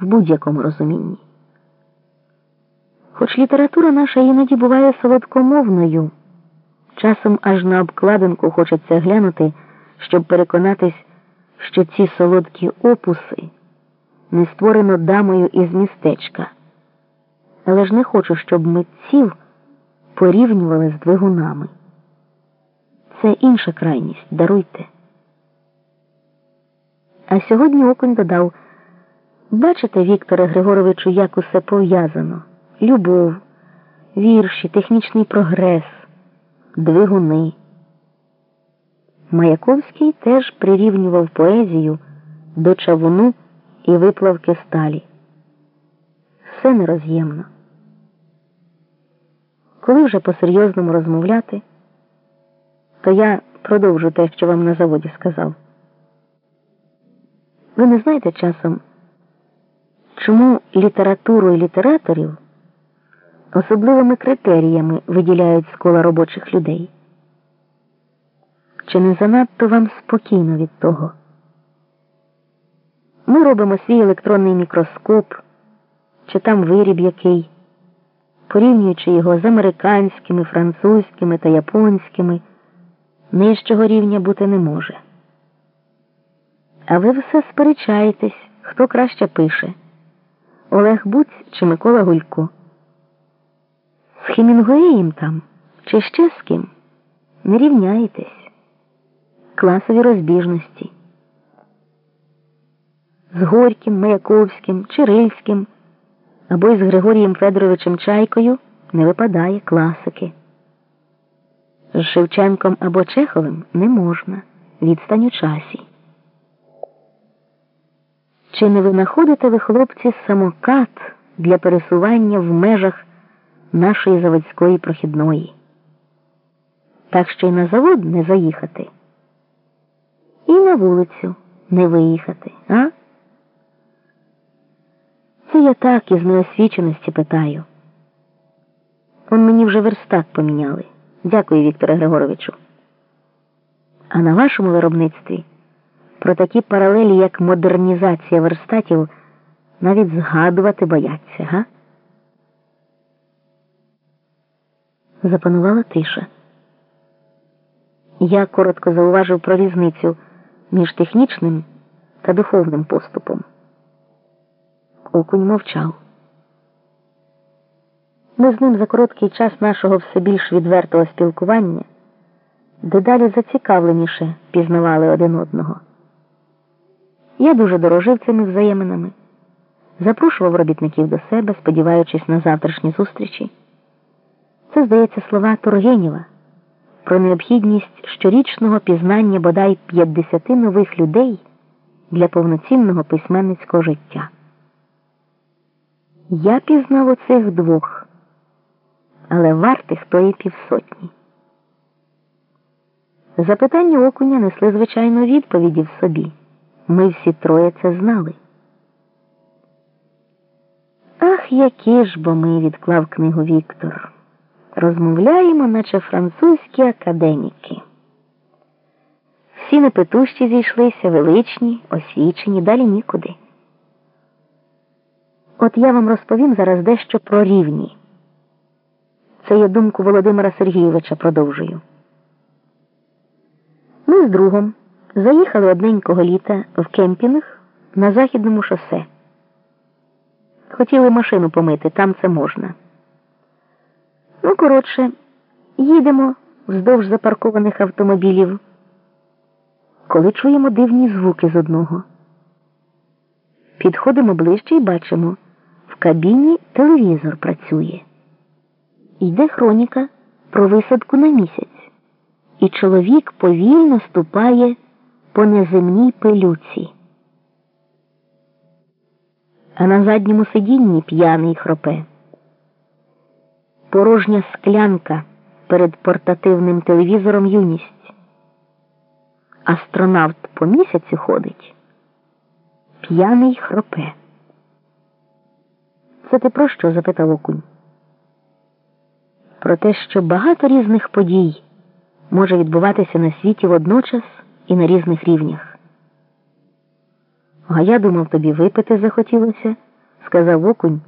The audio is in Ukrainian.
в будь-якому розумінні. Хоч література наша іноді буває солодкомовною, часом аж на обкладинку хочеться глянути, щоб переконатись, що ці солодкі опуси не створено дамою із містечка. Але ж не хочу, щоб митців порівнювали з двигунами. Це інша крайність, даруйте. А сьогодні окунь додав бачите, Вікторе Григоровичу, як усе пов'язано любов, вірші, технічний прогрес, двигуни. Маяковський теж прирівнював поезію до чавуну і виплавки сталі. Все нероз'ємно. Коли вже по-серйозному розмовляти, то я продовжу те, що вам на заводі сказав. Ви не знаєте часом, чому літературу і літераторів особливими критеріями виділяють з кола робочих людей? Чи не занадто вам спокійно від того? Ми робимо свій електронний мікроскоп, чи там виріб який, порівнюючи його з американськими, французькими та японськими, нижчого рівня бути не може. А ви все сперечаєтесь, хто краще пише Олег Буць чи Микола Гулько? З Хемінгуеєм там чи ще з ким? Не рівняєтесь. Класові розбіжності. З Горьким, Маяковським, Чирильським або із Григорієм Федоровичем Чайкою не випадає класики. З Шевченком або Чеховим не можна. Відстань у часі. Чи не винаходите ви, хлопці, самокат для пересування в межах нашої заводської прохідної? Так що й на завод не заїхати, і на вулицю не виїхати, а? Це я так із неосвіченості питаю. Он мені вже верстак поміняли. Дякую, Вікторе Григоровичу. А на вашому виробництві про такі паралелі, як модернізація верстатів, навіть згадувати бояться, га? Запанувала тиша. Я коротко зауважив про різницю між технічним та духовним поступом. Окунь мовчав. Ми з ним за короткий час нашого все більш відвертого спілкування дедалі зацікавленіше пізнавали один одного. Я дуже дорожив цими взаєминами, запрошував робітників до себе, сподіваючись на завтрашні зустрічі. Це, здається, слова Тургенєва про необхідність щорічного пізнання бодай 50 нових людей для повноцінного письменницького життя. Я пізнав оцих двох, але вартих тої півсотні. Запитання окуня несли, звичайно, відповіді в собі. Ми всі троє це знали. Ах, які ж бо ми, відклав книгу Віктор. Розмовляємо, наче французькі академіки. Всі непетущі зійшлися, величні, освічені, далі нікуди. От я вам розповім зараз дещо про рівні. Це я думку Володимира Сергійовича продовжую. Ми з другом заїхали одненького літа в кемпінг на західному шосе. Хотіли машину помити, там це можна. Ну, коротше, їдемо вздовж запаркованих автомобілів, коли чуємо дивні звуки з одного. Підходимо ближче і бачимо, в кабіні телевізор працює. Йде хроніка про висадку на місяць, і чоловік повільно ступає по неземній пилюці. А на задньому сидінні п'яний хропе. Порожня склянка перед портативним телевізором юність. Астронавт по місяцю ходить. П'яний хропе. Це ти про що? запитав окунь. Про те, що багато різних подій може відбуватися на світі водночас і на різних рівнях. А я думав, тобі випити захотілося. сказав окунь